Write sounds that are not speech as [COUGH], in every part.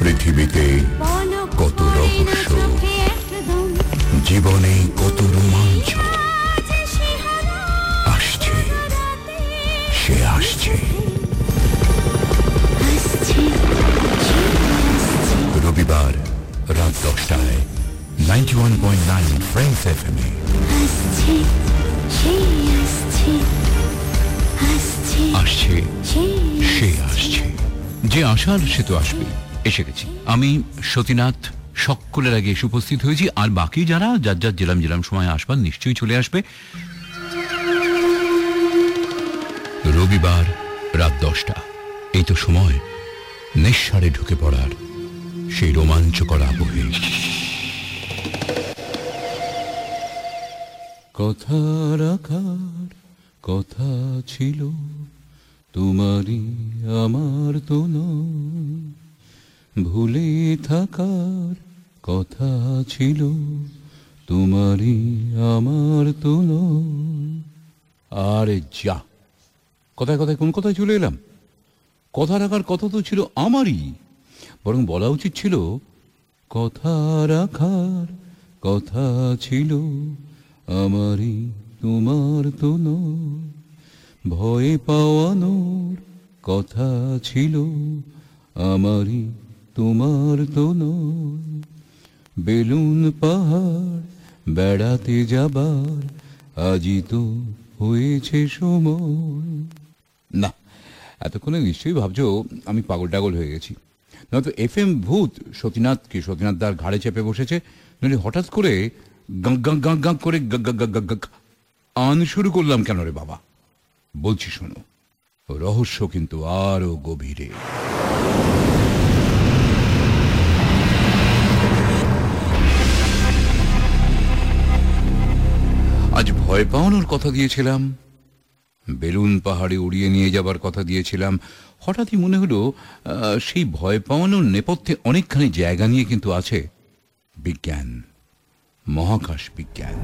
পৃথিবীতে কত রহস্য। জীবনে কত রোমাঞ্চ 91.9 ফ্রেন্ডস এফএমএ আসছে আসছে আসছে, সে আসছে। যে আসার সে তো আসবে, এসে গেছি। আমি সতীনাথ সকলের আগে এসে উপস্থিত হয়েছি, আর বাকি যারা, যার যার জেলাম জেলাম সময় আসবার নিশ্চয়ই চলে আসবে। রবিবার রাত দশটা। এই তো সময় নিঃসারে ঢুকে পড়ার সেই রোমাঞ্চকর আবহে। কথা রাখার কথা ছিল, তোমারই আমার তো ভুলে থাকার কথা ছিল, তোমারই আমার তো আরে যা! কথায় কথায়, কোন কথায় চলে এলাম? কথা রাখার কথা তো ছিল আমারই। বরং বলা উচিত ছিল কথা রাখার কথা ছিল আমারই তোমার তো ভয় পাওয়ানোর কথা ছিল আমারই তোমার তো বেলুন পাহাড় বেড়াতে যাবার আজই তো হয়েছে সময়। না, এতক্ষণে নিশ্চয়ই ভাবছ আমি পাগল টাগল হয়ে গেছি। নয়তো এফ এম ভূত সতীনাথ কি? সতীনাথ দার ঘাড়ে চেপে বসেছে। নইলে হঠাৎ করে গাঁ গাঁ গাঁ গাঁ করে আন শুরু করলাম কেন রে বাবা? বলছি শোনো, রহস্য কিন্তু আরও গভীরে। আজ ভয় পাওয়ানোর কথা দিয়েছিলাম। বেলুন পাহাড়ে উড়িয়ে নিয়ে যাবার কথা দিয়েছিলাম। হঠাৎই মনে হলো সেই ভয় পাওয়ানোর নেপথ্যে অনেকখানি জায়গা নিয়ে কিন্তু আছে বিজ্ঞান, মহাকাশ বিজ্ঞান।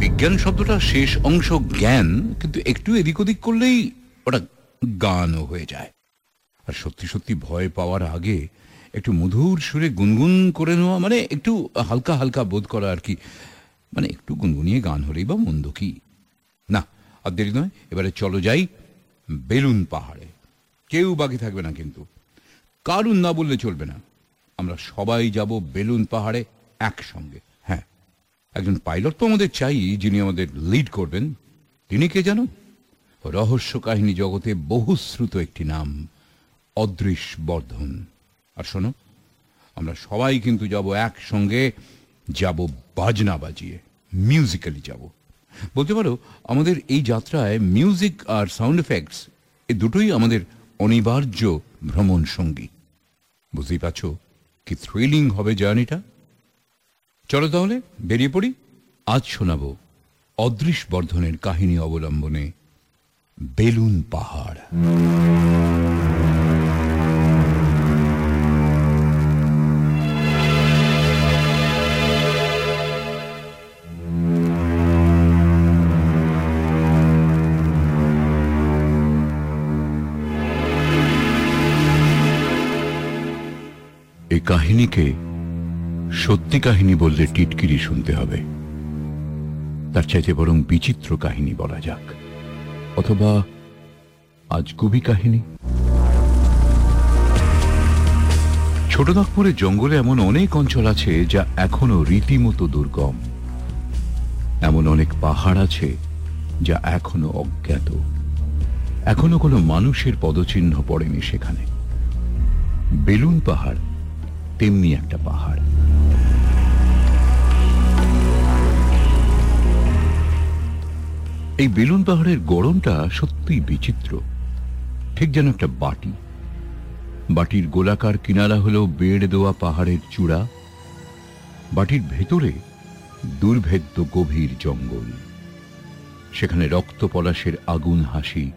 বিজ্ঞান শব্দটা শেষ অংশ জ্ঞান, কিন্তু একটু এদিক ওদিক করলেই ওটা গানও হয়ে যায়। আর সত্যি সত্যি ভয় পাওয়ার আগে একটু মধুর সুরে গুনগুন করে নেওয়া মানে একটু হালকা হালকা বোধ করা আর কি। মানে একটু গুনগুনিয়ে গান হলেই বা মন্দ কি? না, আর দেরি নয়, এবারে চলো যাই বেলুন পাহাড়ে। কেউ বাকি থাকবে না কিন্তু। কারুন না বললে চলবে না। আমরা সবাই যাব বেলুন পাহাড়ে একসঙ্গে। হ্যাঁ একজন পাইলট তো আমাদের চাই, যিনি আমাদের লিড করবেন। তিনি কে জানো? রহস্য কাহিনী জগতে বহুশ্রুত একটি নাম, অদৃশ বর্ধন। আর শোনো, আমরা সবাই কিন্তু যাব একসঙ্গে, যাব বাজনা বাজিয়ে মিউজিক্যালি যাব। বলতে পারো, আমাদের এই যাত্রায় মিউজিক আর সাউন্ড এফেক্টস এ দুটোই আমাদের অনিবার্য ভ্রমণ সঙ্গী। বুঝতেই পারছ কি থ্রিলিং হবে জার্নিটা? চলো তাহলে, বেরিয়ে পড়ি। আজ শোনাবো অদৃশ বর্ধনের কাহিনী অবলম্বনে, বেলুন পাহাড়। কাহিনীকে সত্যি কাহিনী বললে টিটকিরি শুনতে হবে। তার চাইতে বরং বিচিত্র কাহিনী বলা যাক। অথবা আজগুবি কাহিনী। ছোটনাগপুরের জঙ্গলে এমন অনেক অঞ্চল আছে যা এখনও রীতিমতো দুর্গম। এমন অনেক পাহাড় আছে যা এখনও অজ্ঞাত। এখনও কোনো মানুষের পদচিহ্ন পড়েনি সেখানে। বেলুন পাহাড় তেমনি একটা পাহাড়। এই বেলুন পাহাড়ের গড়নটা সত্যিই বিচিত্র। ঠিক যেন একটা বাটি। বাটির গোলাকার কিনারা হলো বেড় দেওয়া পাহাড়ের চূড়া। বাটির ভেতরে দুর্ভেদ্য গভীর জঙ্গল। সেখানে রক্ত পলাশের আগুন হাসি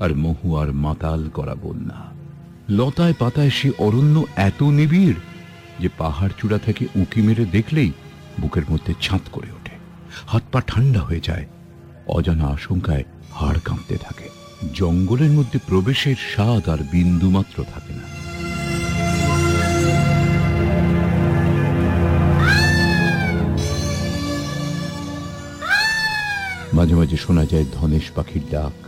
আর মহুয়ার মাতাল করা বন্যা। লতায় পাতায় সে অরণ্য এত নিবিড় যে পাহাড় চূড়া থেকে উঁকি মেরে দেখলেই বুকের মধ্যে ছাঁত করে ওঠে। হাত পা ঠান্ডা হয়ে যায়। অজানা আশঙ্কায় হাড় কাঁপতে থাকে। জঙ্গলের মধ্যে প্রবেশের স্বাদ আর বিন্দু মাত্র থাকে না। মাঝে মাঝে শোনা যায় ধনেশ পাখির ডাক।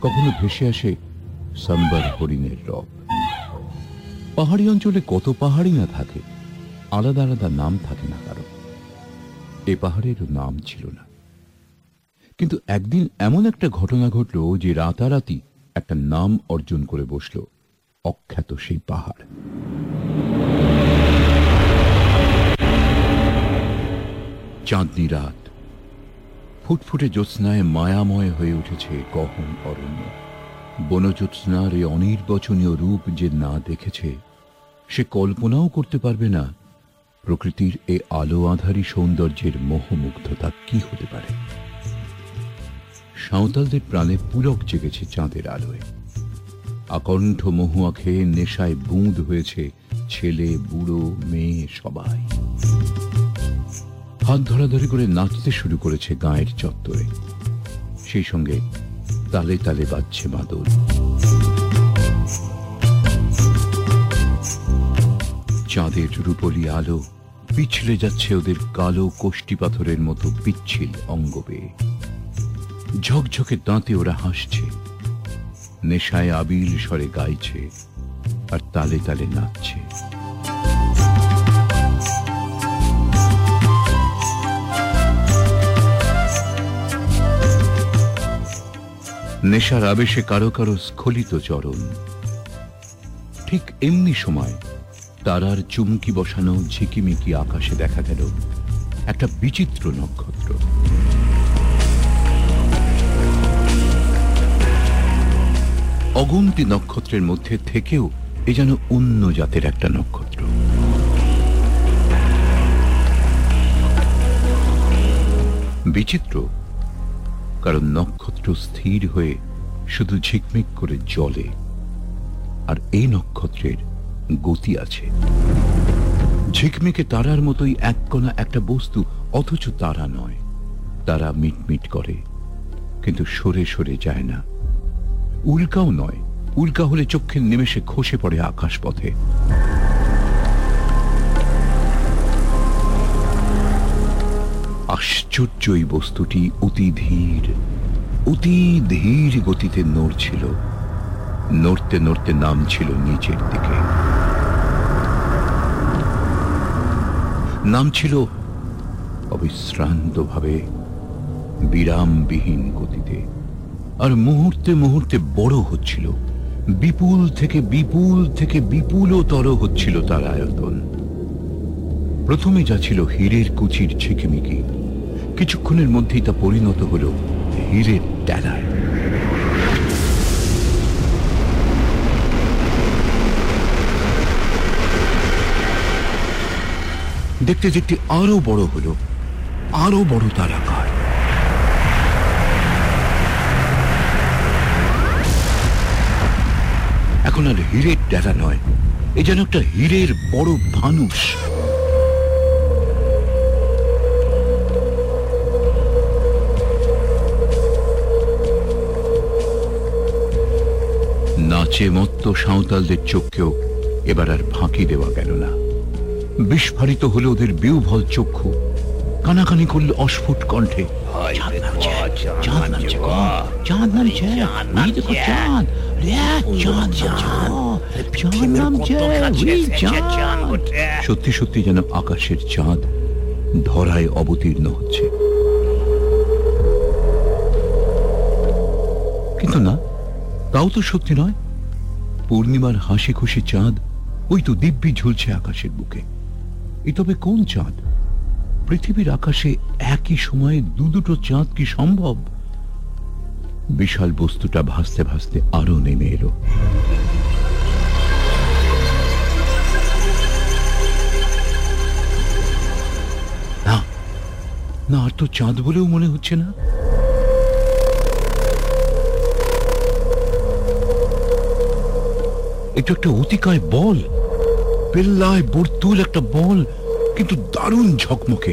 কখনো ভেসে আসে সাম্বার হরিণের রব। পাহাড়ি অঞ্চলে কত পাহাড়ি না থাকে, আলাদা আলাদা নাম থাকে না কারও। এ পাহাড়ের নাম ছিল না। কিন্তু একদিন এমন একটা ঘটনা ঘটল যে রাতারাতি একটা নাম অর্জন করে বসল, অখ্যাত সেই পাহাড়। চাঁদনি রাত, ফুটফুটে জ্যোৎস্নায় মায়াময় হয়ে উঠেছে গহন অরণ্য। বনজ্যোৎস্নার এই অনির্বচনীয় রূপ যে না দেখেছে সে কল্পনাও করতে পারবে না প্রকৃতির এ আলো আধারী সৌন্দর্যের মোহমুগ্ধতা কি হতে পারে। সাঁওতালদের প্রাণে পুলক জেগেছে চাঁদের আলোয়। আকণ্ঠ মহুয়া খেয়ে নেশায় বুঁদ হয়েছে ছেলে, বুড়ো, মেয়ে সবাই। হাত ধরাধরি করে নাচতে শুরু করেছে গায়ের চত্বরে। সেই সঙ্গে তালে তালে বাজছে মাদল চাঁদের রূপলি আলো পিছলে যাচ্ছে ওদের কালো কোষ্টি পাথরের মতো পিচ্ছিল অঙ্গ বেয়ে ঝকঝকে দাঁতে ওরা হাসছে। নেশায় আবিল স্বরে গাইছে আর তালে তালে নাচছে। নেশার আবেশে কারও কারও স্খলিত চরণ। ঠিক এমনি সময় তারার চুমকি বসানো ঝিকিমিকি আকাশে দেখা গেল একটা বিচিত্র নক্ষত্র। অগুন্তি নক্ষত্রের মধ্যে থেকেও এ যেন অন্য জাতের একটা নক্ষত্র। বিচিত্র, কারণ নক্ষত্র স্থির হয়ে শুধু ঝিকমিক করে জলে আর এই নক্ষত্রের গতি আছে। ঝিকমিকে তারার মতোই এক কোনা একটা বস্তু, অথচ তারা নয়। তারা মিটমিট করে, কিন্তু সরে সরে যায় না। উল্কাও নয়। উল্কা হলে চক্ষের নিমেষে খসে পড়ে আকাশ পথে আশ্চর্য এই বস্তুটি অতি ধীর অতি ধীর গতিতে নড়ছিল। নড়তে নড়তে নামছিল নিচের দিকে। নামছিল অবিশ্রান্তভাবে বিরামবিহীন গতিতে। আর মুহূর্তে মুহূর্তে বড় হচ্ছিল, বিপুল থেকে বিপুল থেকে বিপুলতর হচ্ছিল তার আয়তন। প্রথমে যা ছিল হীরের কুচির ঝিকিমিকি, কিছুক্ষণের মধ্যেই তা পরিণত হল হীরের ডেলায় দেখতে দেখতে আরও বড় হলো, আরও বড় তার আকার। এখন আর হীরের ডেলা নয়, এ যেন একটা হীরের বড় ফানুষ নাচে মত্ত সাঁওতালদের চোখকেও এবার আর ফাঁকি দেওয়া গেল না। বিস্ফারিত হলো ওদের বিউভল চক্ষু। কানাকানি করল অস্ফুট কণ্ঠে। সত্যি সত্যি যেন আকাশের চাঁদ ধরায় অবতীর্ণ হচ্ছে। কিন্তু না তাও তো সত্যি নয়। পূর্ণিমার হাসি খুশি চাঁদ ওই তো দিব্যি ঝুলছে আকাশের বুকে। এ তবে কোন চাঁদ? পৃথিবীর আকাশে একই সময়ে দু দুটো চাঁদ কি সম্ভব? বিশাল বস্তুটা ভাসতে ভাসতে আরও নেমে এলো। না আর তো চাঁদ বলেও মনে হচ্ছে না। এটা একটা অতিকায় বল। পেল্লায় বর্তুল একটা বল, কিন্তু দারুণ ঝকমকে।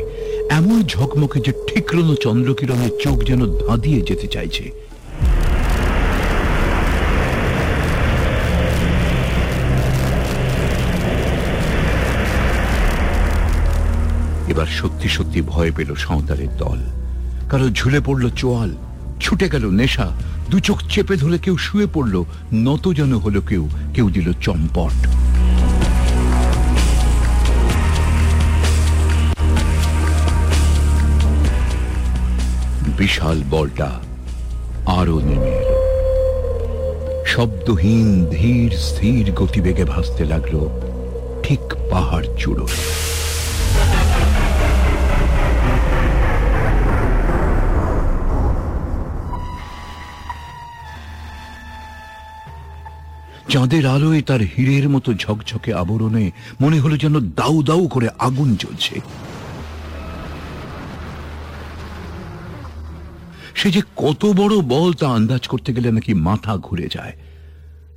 এমন ঝকমকে যে ঠিকরনো চন্দ্রকিরণের চোখ যেন ধাঁধিয়ে যেতে চাইছে। এবার সত্যি সত্যি ভয় পেল সাঁওতালের দল। কারও ঝুলে পড়ল চোয়াল, ছুটে গেল নেশা, দু চোখ চেপে ধরে কেউ শুয়ে পড়ল, নত যেন হলো কেউ কেউ দিল চম্পট। বিশাল বলটা আরও নেমে এলো। শব্দহীন ধীর স্থির গতিবেগে ভাসতে লাগল ঠিক পাহাড় চূড়ো চাঁদের আলোয় তার হীরের মতো ঝকঝকে আবরণে মনে হলো যেন দাউ দাউ করে আগুন জ্বলছে। সে যে কত বড় বল তা আন্দাজ করতে গেলে নাকি মাথা ঘুরে যায়।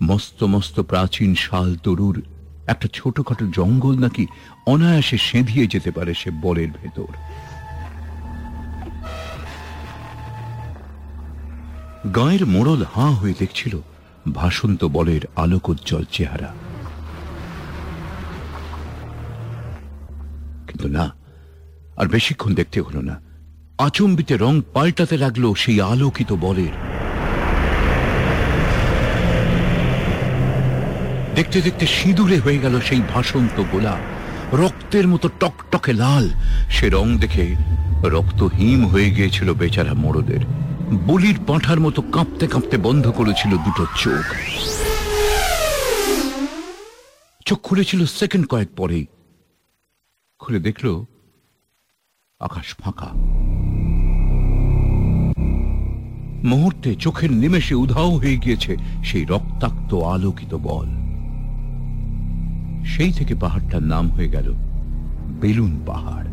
মস্ত মস্ত প্রাচীন শাল তরুর, একটা ছোটখাটো জঙ্গল নাকি অনায়াসে সেঁধিয়ে যেতে পারে সে বলের ভেতর। গায়ের মোড়ল হাঁ হয়ে দেখছিল ভাসন্ত বলের আলোকোজ্জ্বল চেহারা। কিন্তু না, আর বেশিক্ষণ দেখতে হলো না। আচম্বিতে রং পাল্টাতে লাগল সেই আলোকিত বলের। দেখতে দেখতে সিঁদুরে হয়ে গেল সেই ভাসন্ত গোলা। রক্তের মতো টকটকে লাল। সে রং দেখে রক্ত হিম হয়ে গিয়েছিল বেচারা মোড়দের বলির পাঁঠার মতো কাঁপতে কাঁপতে বন্ধ করেছিল দুটো চোখ। চোখ খুলেছিল সেকেন্ড কয়েক পরেই। খুলে দেখল আকাশ ফাঁকা। মুহূর্তে চোখের নিমেষে উধাও হয়ে গিয়েছে সেই রক্তাক্ত আলোকিত বল। সেই থেকে পাহাড়টার নাম হয়ে গেল বেলুন পাহাড়।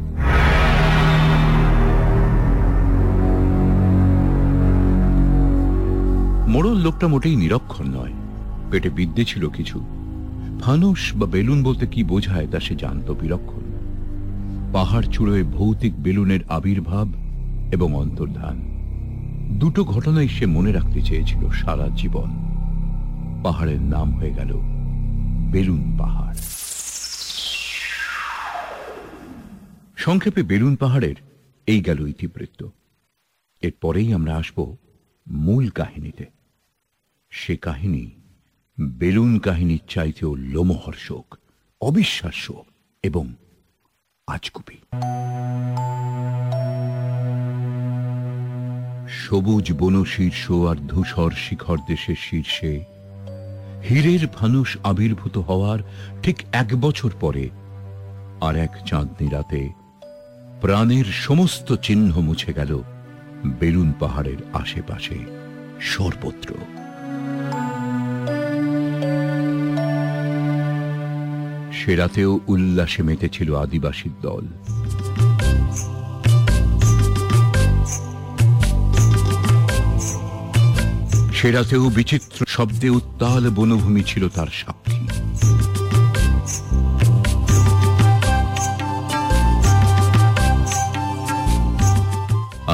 মোড়ল লোকটা মোটেই নিরক্ষর নয়, পেটে বিদ্যে ছিল কিছু। ফানুস বা বেলুন বলতে কি বোঝায় তা সে জানত বিলক্ষণ পাহাড় চূড়োয় ভৌতিক বেলুনের আবির্ভাব এবং অন্তর্ধান। দুটো ঘটনাই সে মনে রাখতে চেয়েছিল সারা জীবন। পাহাড়ের নাম হয়ে গেল বেলুন পাহাড়। সংক্ষেপে বেলুন পাহাড়ের এই গেল ইতিবৃত্ত। এরপরেই আমরা আসব মূল কাহিনীতে। সে কাহিনী বেলুন কাহিনীর চাইতেও লোমহর্ষক, অবিশ্বাস্য এবং আজগুবি সবুজ বন শীর্ষ আর ধূসর শিখর দেশের শীর্ষে, হীরের ফানুস আবির্ভূত হওয়ার ঠিক এক বছর পরে আর এক চাঁদনি রাতে প্রাণের সমস্ত চিহ্ন মুছে গেল বেলুন পাহাড়ের আশেপাশে সর্বত্র। সে রাতেও উল্লাসে মেতেছিল আদিবাসীর দল। সে রাতেও বিচিত্র শব্দে উত্তাল বনভূমি ছিল তার সাক্ষী।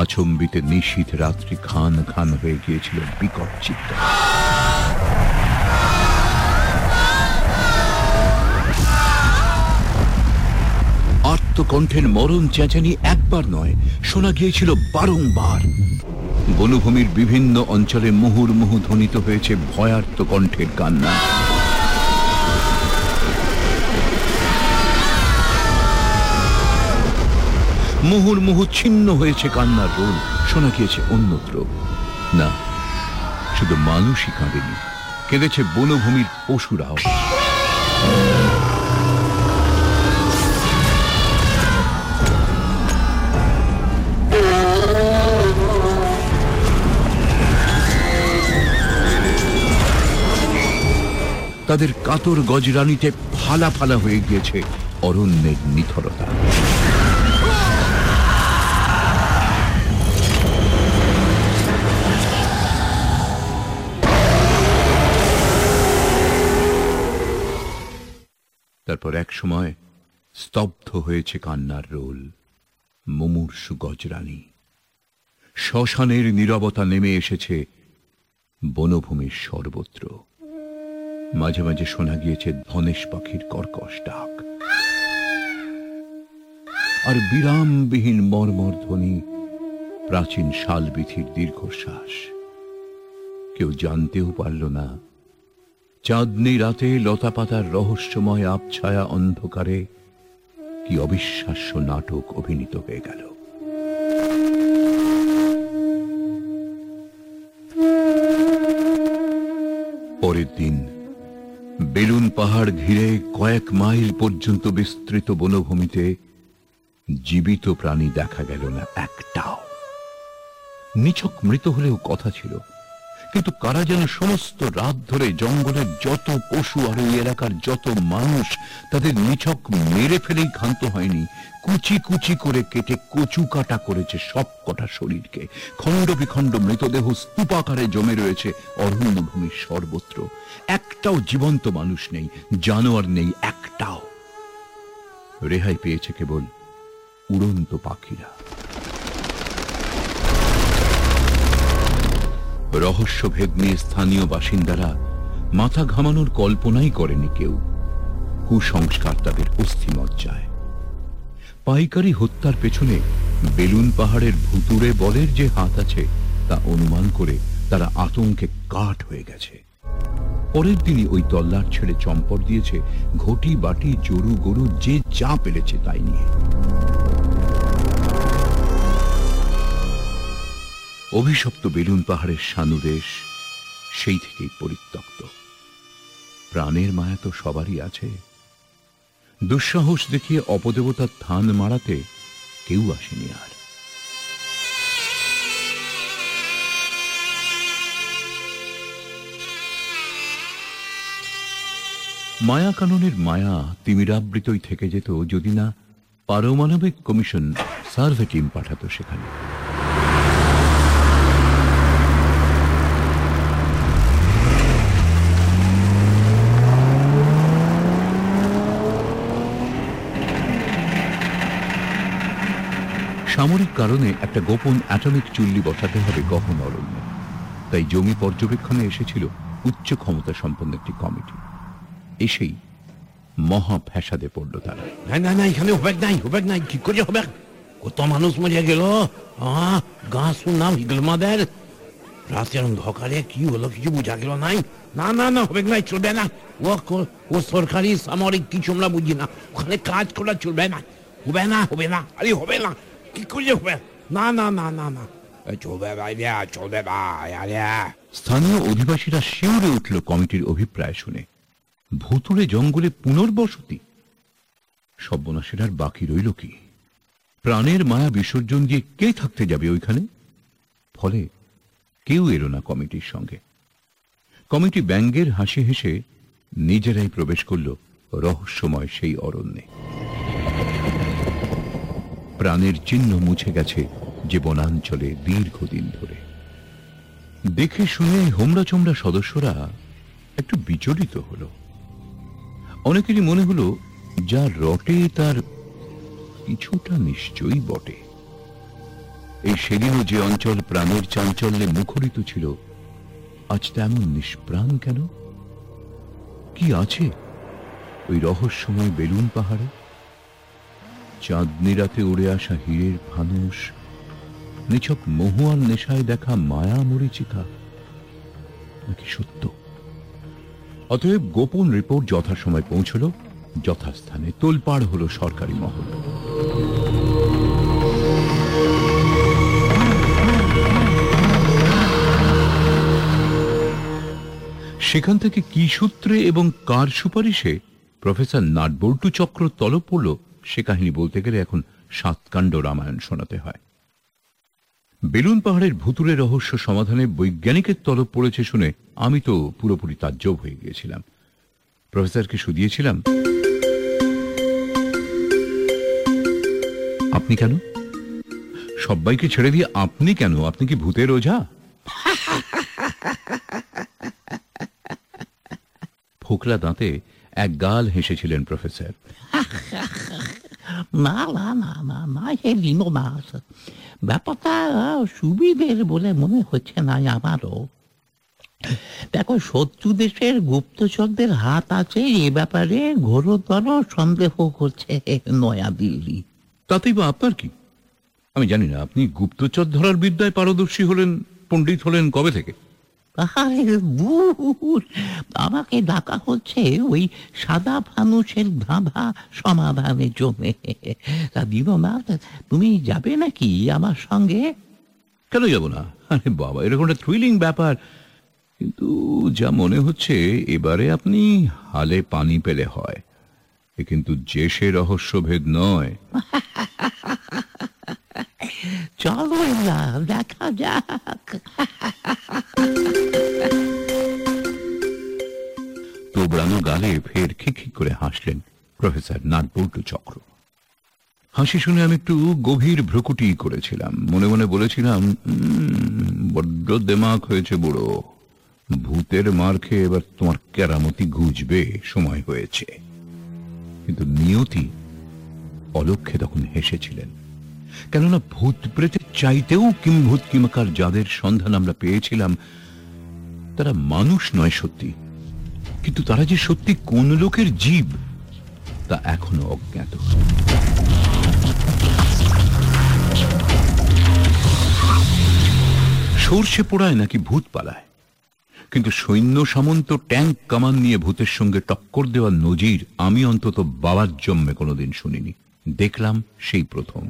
আচম্বিতে নিশীথ রাত্রি খান খান হয়ে গিয়েছিল বিকট চিত্ত। আত্মকণ্ঠের মরণ চেঁচানি একবার নয়, শোনা গিয়েছিল বারংবার। বনভূমির বিভিন্ন অঞ্চলে মুহুর্মুহু ধ্বনিত হয়েছে ভয়ার্ত কণ্ঠের কান্না। মুহুর্মুহু ছিন্ন হয়েছে কান্নার রোল, শোনা গিয়েছে অন্যত্র। না, শুধু মানুষই কাঁদেনি, কেঁদেছে বনভূমির পশুরাও। তাদের কাতর গজরানিতে ফালা ফালা হয়ে গিয়েছে অরণ্যের নিথরতা। তারপর এক সময় স্তব্ধ হয়েছে কান্নার রোল মুমূর্ষু গজরানি। শ্মশানের নীরবতা নেমে এসেছে বনভূমির সর্বত্র। মাঝে মাঝে শোনা গিয়েছে ধনেশ পাখির কর্কশ ডাক। আর বিরামবিহীন মর্মর ধ্বনি, প্রাচীন শালবিথির দীর্ঘশ্বাস। কেউ জানতেও পারল না, চাঁদনি রাতে লতাপাতার রহস্যময় আবছায়া অন্ধকারে কি অবিশ্বাস্য নাটক অভিনীত হয়ে গেল। পরের দিন বেলুন পাহাড় ঘিরে কয়েক মাইল পর্যন্ত বিস্তৃত বনভূমিতে জীবিত প্রাণী দেখা গেল না একটাও। নিছক মৃত হলেও কথা ছিল। কিন্তু কারা যেন সমস্ত রাত ধরে জঙ্গলের যত পশু আর ওই এলাকার যত মানুষ, তাদের নিছক মেরে ফেলেই ক্ষান্ত হয়নি। কুচি কুচি করে কেটে কচু কাটা করেছে সব কটা শরীরকে। খণ্ড বিখণ্ড মৃতদেহ স্তূপাকারে জমে রয়েছে অরণ্যভূমির সর্বত্র। একটাও জীবন্ত মানুষ নেই, জানোয়ার নেই, একটাও। রেহাই পেয়েছে কেবল উড়ন্ত পাখিরা। রহস্য ভেদ নিয়ে স্থানীয় বাসিন্দারা মাথা ঘামানোর কল্পনাই করেনি কেউ। কুসংস্কার তাদের অস্থিমজ্জায়। পাইকারি হত্যার পেছনে বেলুন পাহাড়ের ভুতুরে বলের যে হাত আছে, তা অনুমান করে তারা আতঙ্কে কাঠ হয়ে গেছে। পরের দিনই ওই তল্লাট ছেড়ে চম্পট দিয়েছে, ঘটি বাটি জরু গরু যে যা পেরেছে তাই নিয়ে। অভিশপ্ত বেলুন পাহাড়ের সানুদেশ সেই থেকেই পরিত্যক্ত। প্রাণের মায়া তো সবারই আছে। দুঃসাহস দেখিয়ে অপদেবতার থান মারাতে কেউ আসেনি আর। মায়া কাননের মায়া তিমিরাবৃতই থেকে যেত যদি না পারমাণবিক কমিশন সার্ভে টিম পাঠাতো সেখানে। সামরিক কারণে একটা গোপন অ্যাটমিক চুল্লি বসাতে হবে গহন অরণ্য। তাই জমি পর্যবেক্ষণে এসেছিল উচ্চ ক্ষমতা সম্পন্ন একটি কমিটি। এসেই মহা ফ্যাসাদে পড়ল তারা। নাই নাই নাই, এখানে হবে নাই হবে নাই, কি করে হবে কত মানুষ মরে গেল? গা শুনলাম হিগলমাদের রাতের অন্ধকারে কি হলো কিছু বোঝা গেল নাই? না না না হবে নাই, চলবে না। ও ও সরকারি, সামরিক, কিছু আমরা বুঝি না। ওখানে কাজ করা চলবে না। হবে না হবে না, আরে, হবে না। কি করে হবে? না না না না না। চলবে ভাই রে, চলবে ভাই আরে স্থানীয় অধিবাসীরা শিউরে উঠল কমিটির অভিপ্রায় শুনে। ভুতুড়ে জঙ্গলে পুনর্বসতি। সব্যনাশের আর বাকি রইল কি? প্রাণের মায়া বিসর্জন দিয়ে কে থাকতে যাবে ওইখানে? ফলে কেউ এলো না কমিটির সঙ্গে। কমিটি ব্যঙ্গের হাসি হেসে নিজেরাই প্রবেশ করল রহস্যময় সেই অরণ্যে। প্রাণের চিহ্ন মুছে গেছে যে বনাঞ্চলে দীর্ঘদিন ধরে। দেখে শুনে হোমরা চোমরা সদস্যরা একটু বিচলিত হলো। অনেকেরই মনে হলো, যা রটে তার কিছুটা নিশ্চয়ই বটে। এই সেদিনও যে অঞ্চল প্রাণের চাঞ্চল্যে মুখরিত ছিল, আজ তেমন নিষ্প্রাণ কেন? কি আছে? ওই রহস্যময় বেলুন পাহাড়ে? চাঁদনি রাতে উড়ে আসা হীরের ফানুষ নিছক মহুয়ার নেশায় দেখা মায়া মরিচিকা নাকি সত্য? অতএব গোপন রিপোর্ট যথাসময় পৌঁছল, যথাস্থানে তোলপাড় হলো সরকারি মহল। সেখান থেকে কি সূত্রে এবং কার সুপারিশে প্রফেসর নাটবল্টু চক্র তলব পড়ল সে কাহিনী বলতে গেলে এখন সাতকাণ্ড রামায়ণ শোনাতে হয়। বেলুন পাহাড়ের ভুতুরে রহস্য সমাধানে বৈজ্ঞানিকের তলব পড়েছে শুনে আমি তো পুরোপুরি তাজ্জব হয়ে গিয়েছিলাম। প্রফেসরকে শুধিয়েছিলাম, আপনি কেন? সবাইকে ছেড়ে দিয়ে আপনি কেন? আপনি কি ভূতের ওঝা? ফোকলা দাঁতে এক গাল হেসেছিলেন প্রফেসর। না না দেখো, শত্রু দেশের গুপ্তচরদের হাত আছে, এ ব্যাপারে ঘোরতর সন্দেহ করছে নয়া দিল্লি। তাতেই বা আপনার কি? আমি জানি না, আপনি গুপ্তচর ধরার বিদ্যায় পারদর্শী হলেন, পণ্ডিত হলেন কবে থেকে? আরে আমাকে ডাকা হচ্ছে ওই সাদা ফানুষের ধাঁধা সমাধানের জন্য তা দীননাথ তুমি যাবে নাকি আমার সঙ্গে? কেন যাব না? আরে বাবা এরকম একটা থ্রিলিং ব্যাপার। কিন্তু যা মনে হচ্ছে এবারে আপনি হালে পানি পেলে হয়। এ কিন্তু যে সে রহস্যভেদ নয়। [LAUGHS] চলো এবার দেখা যাক তোবড়ানো গালে ফের খিকখিক করে হাসলেন প্রফেসর নাটবল্টু চক্র। হাসি শুনে আমি একটু গভীর ভ্রুকুটি করেছিলাম। মনে মনে বলেছিলাম "উম, বড্ড দেমাক হয়েছে বুড়ো। ভূতের মার খেয়ে এবার তোমার কেরামতি গুজবে সময় হয়েছে। কিন্তু নিয়তি অলক্ষে তখন হেসেছিলেন। কেননা ভূত প্রেতের চাইতেও কিম্ভূত কিমাকার যাদের সন্ধান আমরা পেয়েছিলাম, তারা মানুষ নয় সত্যি। কিন্তু তারা যে সত্যি কোন লোকের জীব, তা এখনও অজ্ঞাত। সর্ষে পোড়ায় নাকি ভূত পালায়। কিন্তু সৈন্য সামন্ত ট্যাঙ্ক কামান নিয়ে ভূতের সঙ্গে টক্কর দেওয়ার নজির আমি অন্তত বাবার জন্মে কোনোদিন শুনিনি। দেখলাম সেই প্রথম।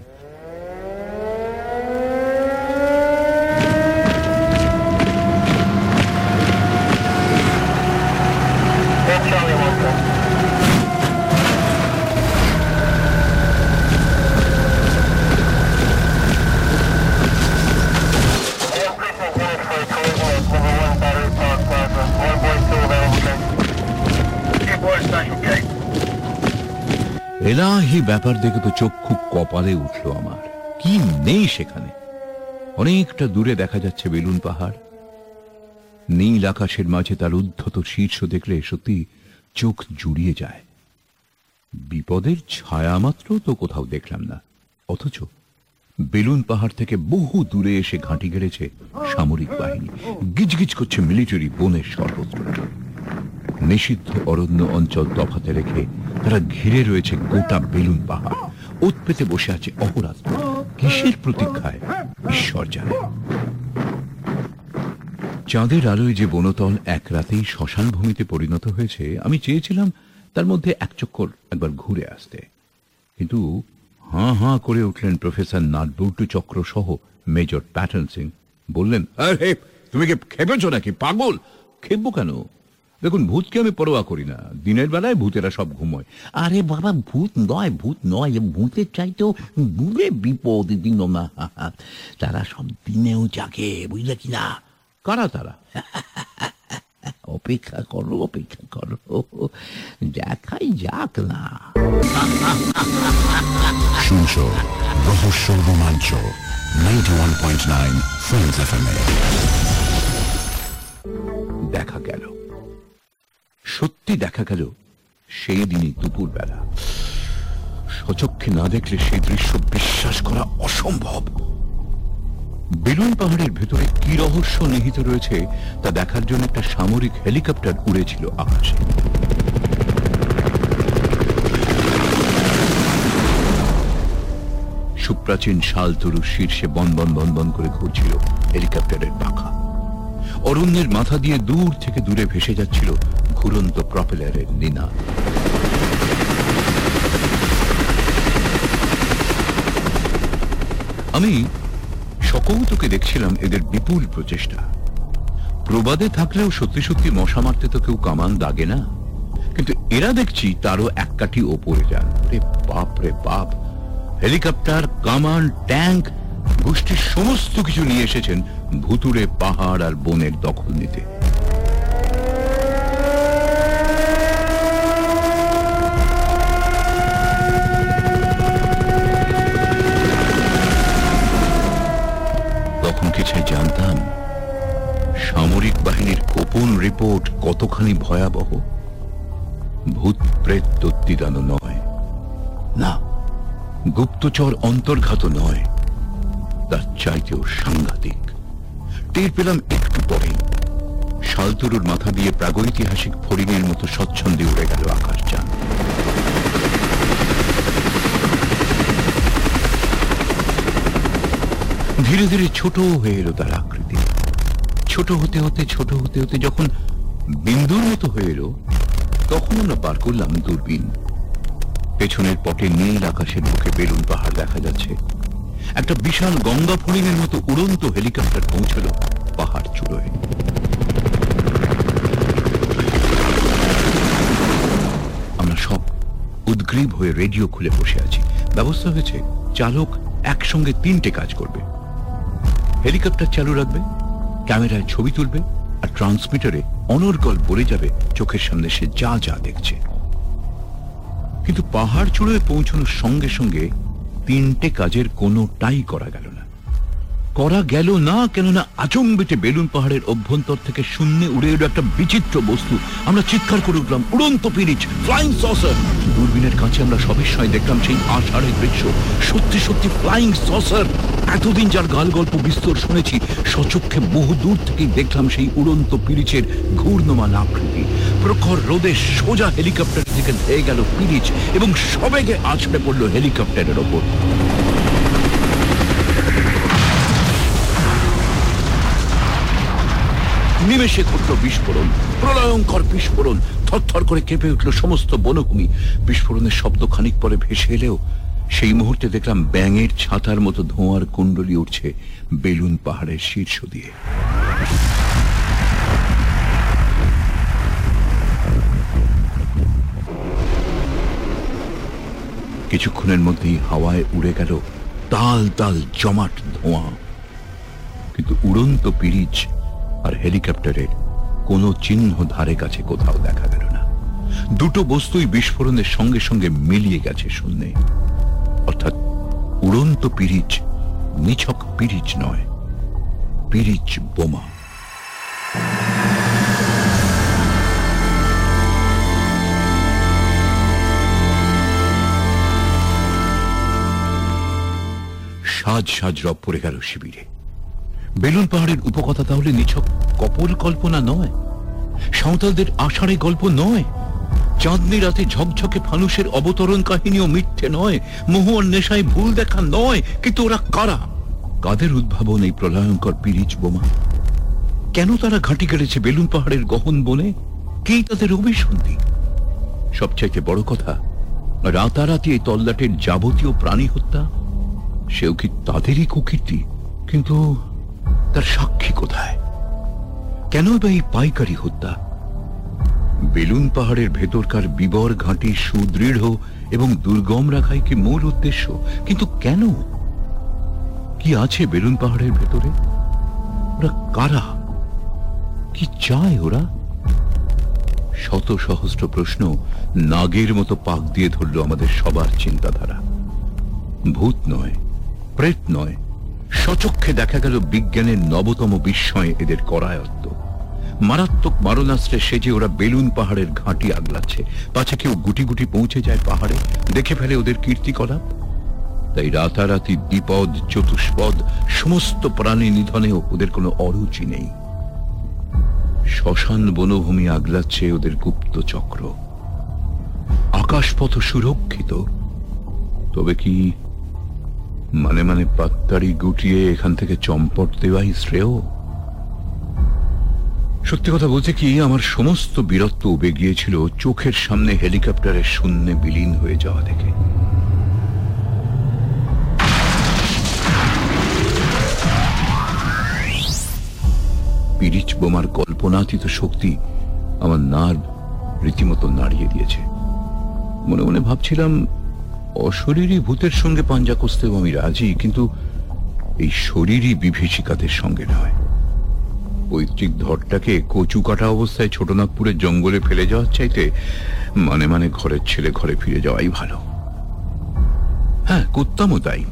এলাহি ব্যাপার দেখে তো চক্ষু কপালে উঠল আমার। কি নেই সেখানে? অনেকটা দূরে দেখা যাচ্ছে বেলুন পাহাড়। নীল আকাশের মাঝে তার উদ্ধত শীর্ষ দেখলে সত্যি চোখ জুড়িয়ে যায়। বিপদের ছায়া মাত্র তো কোথাও দেখলাম না। অথচ বেলুন পাহাড় থেকে বহু দূরে এসে ঘাঁটি গেড়েছে সামরিক বাহিনী। গিজগিজ করছে মিলিটারি বনের সর্বত্র। নিষিদ্ধ অরণ্য অঞ্চল তফাতে রেখে তারা ঘিরে রয়েছে গোটা বেলুন পাহাড়। ওত পেতে বসে আছে অপরাত্র কিসের প্রতীক্ষায়? ঈশ্বর জানে। চাঁদের আলোয় যে বনতল এক রাতেই শ্মশান ভূমিতে পরিণত হয়েছে, আমি চেয়েছিলাম তার মধ্যে এক চক্কর একবার ঘুরে আসতে। কিন্তু হাঁ হাঁ করে উঠলেন প্রফেসর নাটবল্টু চক্র সহ মেজর প্যাটার্ন সিং বললেন, আরে, তুমি কি খেপেছ নাকি? পাগল! খেপবো কেন? দেখুন ভূতকে আমি পরোয়া করি না। দিনের বেলায় ভূতেরা সব ঘুমোয়। আরে বাবা ভূত নয় ভূত নয় ভূতের চাইতেও দূরে বিপদ দিন না। তারা সব দিনেও জাগে বুঝলে কি না? কারা তারা? অপেক্ষা করো অপেক্ষা করো। দেখাই যাক না। শুনছো রহস্য রোমাঞ্চ ninety one point nine friends F দেখা গেল। সত্যি দেখা গেল, সেই দিনই দুপুর বেলা সচক্ষে না দেখলে সেই দৃশ্য বিশ্বাস করা অসম্ভব। বেলুন পাহাড়ের ভেতরে কি রহস্য নিহিত রয়েছে, তা দেখার জন্য একটা সামরিক হেলিকপ্টার উড়েছিল আকাশে। সুপ্রাচীন শাল তরুর শীর্ষে বন বন বন বন করে ঘুরছিল হেলিকপ্টারের পাখা। অরণ্যের মাথা দিয়ে দূর থেকে দূরে ভেসে যাচ্ছিল ঘুরন্ত প্রপেলারের নিনাদ আমি সকৌতকে দেখছিলাম এদের বিপুল প্রচেষ্টা। প্রবাদে থাকলেও সত্যি সত্যি মশা মারতে তো কেউ কামান দাগে না। কিন্তু এরা দেখছি তারও এক কাঠি ওপরে যান। রে বাপ রে বাপ, হেলিকপ্টার, কামান, ট্যাঙ্ক, গোষ্ঠীর সমস্ত কিছু নিয়ে এসেছেন ভুতুরে পাহাড় আর বনের দখল নিতে। চাই জানতাম সামরিক বাহিনীর গোপন রিপোর্ট কতখানি ভয়াবহ? ভূত প্রেত দত্তিদানো নয়। না, গুপ্তচর অন্তর্ঘাত নয়। তার চাইতেও সাংঘাতিক। টের পেলাম একটু পরে শালতরুর মাথা দিয়ে প্রাগৈতিহাসিক ফড়িংয়ের মতো স্বচ্ছন্দে উড়ে গেল আকাশ যান ধীরে ধীরে ছোট হয়ে এলো তার আকৃতি। ছোট হতে হতে, ছোট হতে হতে যখন বিন্দুর মতো হয়ে এলো, তখন আমরা পার করলাম দূরবীন। পেছনের পটে নীল আকাশের মুখে বেলুন পাহাড় দেখা যাচ্ছে। একটা বিশাল গঙ্গা ফড়িংয়ের মতো উড়ন্ত হেলিকপ্টার পৌঁছলো পাহাড় চূড়োয়। আমরা সব উদ্গ্রীব হয়ে রেডিও খুলে বসে আছি। ব্যবস্থা হয়েছে, চালক একসঙ্গে তিনটে কাজ করবে। হেলিকপ্টার চালু রাখবে, ক্যামেরায় ছবি তুলবে আর ট্রান্সমিটারে অনর্গল বলে যাবে চোখের সামনে সে যা যা দেখছে। কিন্তু পাহাড় চূড়োয় পৌঁছানোর সঙ্গে সঙ্গে তিনটে কাজের কোনোটাই করা গেল না। করা গেল না কেননা আচম্বিতে বেলুন পাহাড়ের অভ্যন্তর থেকে শূন্যে উড়ে এলো একটা বিচিত্র বস্তু। আমরা চিৎকার করে উঠলাম, উড়ন্ত পিরিচ ফ্লাইং সসার দূরবীনের কাছে আমরা সবিস্ময় দেখলাম সেই আষাঢ়ের দৃশ্য। সত্যি সত্যি ফ্লাইং সসার এতদিন যার গাল গল্প বিস্তর শুনেছি, সচক্ষে বহু দূর থেকেই দেখলাম সেই উড়ন্ত পিরিচের ঘূর্ণমান আকৃতি। প্রখর রোদে সোজা হেলিকপ্টার থেকে ধেয়ে গেল পিরিচ এবং সবেগে আছড়ে পড়ল হেলিকপ্টারের ওপর। নিমেষে ঘটল বিস্ফোরণ, প্রলয়ঙ্কর বিস্ফোরণ, থরথর করে কেঁপে উঠল সমস্ত বনভূমি। বিস্ফোরণের শব্দ খানিক পরে ভেসে এলেও সেই মুহূর্তে দেখলাম ব্যাঙের ছাতার মতো ধোঁয়ার কুণ্ডলি উঠছে বেলুন পাহাড়ের শীর্ষ দিয়ে। কিছুক্ষণের মধ্যেই হাওয়ায় উড়ে গেল তাল তাল জমাট ধোঁয়া। কিন্তু উড়ন্ত পিরিচ আর হেলিকপ্টারের কোনো চিহ্ন ধারে কাছে কোথাও দেখা গেল না। দুটো বস্তুই বিস্ফোরণের সঙ্গে সঙ্গে মিলিয়ে গেছে শূন্যে। অর্থাৎ উড়ন্ত পিরিচ নিছক পিরিচ নয়, পিরিচ বোমা। সাজ সাজ রব পড়ে গেল শিবিরে। বেলুন পাহাড়ের উপকথা তাহলে নিছক কপল কল্পনা নয়? সাঁওতালদের আষাঢ়ে গল্প নয়? চাঁদনি রাতে ঝকঝকে ফানুষের অবতরণ কাহিনীও মিথ্যে নয়। মোহর নেশায় ভুল দেখা নয়, কিন্তু ওরা কারা? কাদের উদ্ভাবন এই প্রলয়ঙ্কর পিরিচ বোমা? কেন তারা ঘাঁটি কেড়েছে বেলুন পাহাড়ের গহন বনে? কি তাদের অভিসন্ধি? সবচাইতে বড় কথা, রাতারাতি এই তল্লাটের যাবতীয় প্রাণী হত্যা? সেও কি তাদেরই কুকীর্তি? কিন্তু তার সাক্ষী কোথায়? কেন বা এই পাইকারি হত্যা? বেলুন পাহাড়ের ভেতরকার বিবর ঘাঁটি সুদৃঢ় এবং দুর্গম রাখাই কি মূল উদ্দেশ্য? কিন্তু কেন? কি আছে বেলুন পাহাড়ের ভেতরে? ওরা কারা? কি চায় ওরা? শত সহস্র প্রশ্ন নাগের মতো পাক দিয়ে ধরল আমাদের সবার চিন্তাধারা। ভূত নয়, প্রেত নয় সচক্ষে দেখা গেল বিজ্ঞানের নবতম বিস্ময়ে এদের করায়ত্ত। মারাত্মক মারণাস্ত্রে সেজে ওরা বেলুন পাহাড়ের ঘাঁটি আগলাচ্ছে পাছে কেউ গুটি গুটি পৌঁছে যায় পাহাড়ে, দেখে ফেলে ওদের কীর্তিকলাপ। তাই রাতারাতি দ্বিপদ চতুষ্পদ, সমস্ত প্রাণী নিধনেও ওদের কোনো অরুচি নেই। শ্মশান বনভূমি আগলাচ্ছে ওদের গুপ্ত চক্র। আকাশপথ সুরক্ষিত। তবে কি মানে মানে পাত্তারি গুটিয়ে এখান থেকে চম্পট দেওয়াই শ্রেয়। সত্যি কথা বলতে কি, আমার সমস্ত বীরত্ব উবে গিয়েছিল চোখের সামনে হেলিকপ্টারের শূন্যে বিলীন হয়ে যাওয়া দেখে। পিরিচ বোমার কল্পনাতীত শক্তি আমার নার্ভ রীতিমতো নাড়িয়ে দিয়েছে। মনে মনে ভাবছিলাম অশরীরী ভূতের সঙ্গে পাঞ্জা কষতেও আমি রাজি, কিন্তু এই শরীরই বিভীষিকাদের সঙ্গে নয়। পৈতৃক ধরটাকে কচু কাটা অবস্থায় ছোটনাগপুরের জঙ্গলে ফেলে যাওয়ার চাইতে মানে মানে ঘরের ছেলে ঘরে ফিরে যাওয়াই ভালো। হ্যাঁ করতামও তাই।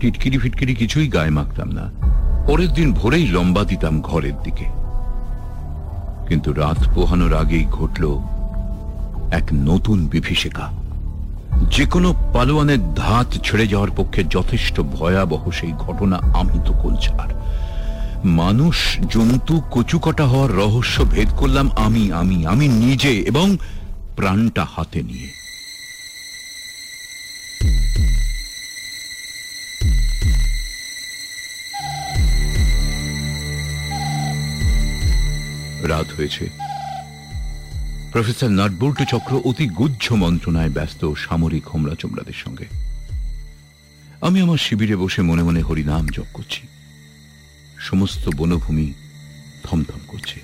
টিটকিরি ফিটকিরি কিছুই গায়ে মাখতাম না। পরের দিন ভোরেই লম্বা দিতাম ঘরের দিকে। কিন্তু রাত পোহানোর আগেই ঘটল এক নতুন বিভীষিকা। যে কোনো পালোয়ানের ধাত ছেড়ে যাওয়ার পক্ষে যথেষ্ট ভয়াবহ সেই ঘটনা আমি তো কুলছাড় মানুষ জন্তু কচুকটা হওয়ার রহস্য ভেদ করলাম আমি আমি আমি নিজে এবং প্রাণটা হাতে নিয়ে। রাত হয়েছে। প্রফেসর নাটবল্টু চক্র অতি গুজ্জ মন্ত্রণায় ব্যস্ত সামরিক হোমরা চোমরাদের সঙ্গে। আমি আমার শিবিরে বসে মনে মনে হরিনাম জপ করছি। সমস্ত বনভূমি থমথম করছে।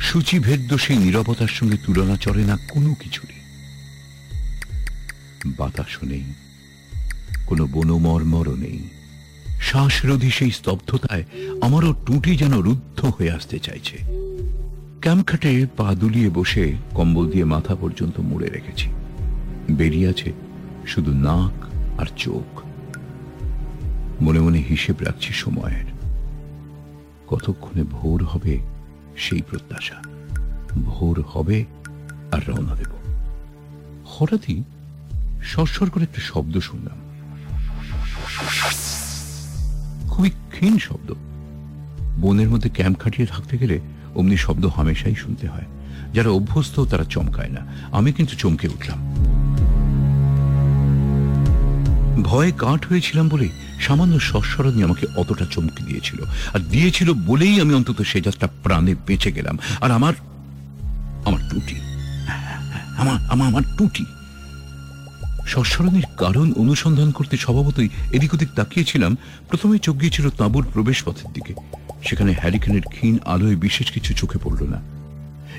সূচিভেদ্য সেই নিরবতার সঙ্গে তুলনা চলে না কোনো কিছুরই বাতাসও নেই, কোনো বনমর্মরও নেই। শ্বাসরোধী সেই স্তব্ধতায় আমারও টুটি যেন রুদ্ধ হয়ে আসতে চাইছে। ক্যাম্পখাটে পা দুলিয়ে বসে কম্বল দিয়ে মাথা পর্যন্ত মুড়ে রেখেছি। বেরিয়ে আছে শুধু নাক আর চোখ। মনে মনে হিসেব রাখছি সময়ের। কতক্ষণে ভোর হবে সেই প্রত্যাশা। ভোর হবে আর রওনা দেব। হঠাৎই সরসর করে একটা শব্দ শুনলাম। খুবই ক্ষীণ শব্দ। বনের মধ্যে ক্যাম্প খাটিয়ে থাকতে গেলে অমনি শব্দ হামেশাই শুনতে হয়। যারা অভ্যস্ত, তারা চমকায় না। আমি কিন্তু চমকে উঠলাম। ভয়ে কাঠ হয়েছিলাম বলে সামান্য সস্বরণই আমাকে অতটা চমকে দিয়েছিল। আর দিয়েছিল বলেই আমি অন্তত সে যাত্রা প্রাণে বেঁচে গেলাম। আর আমার আমার টুটি আমার আমার টুটি সস্মরণের কারণ অনুসন্ধান করতে স্বভাবতই এদিক ওদিক তাকিয়েছিলাম। প্রথমে চোখ গিয়েছিল তাঁবুর প্রবেশ পথের দিকে। সেখানে হ্যারিকেনের ক্ষীণ আলোয় বিশেষ কিছু চোখে পড়ল না।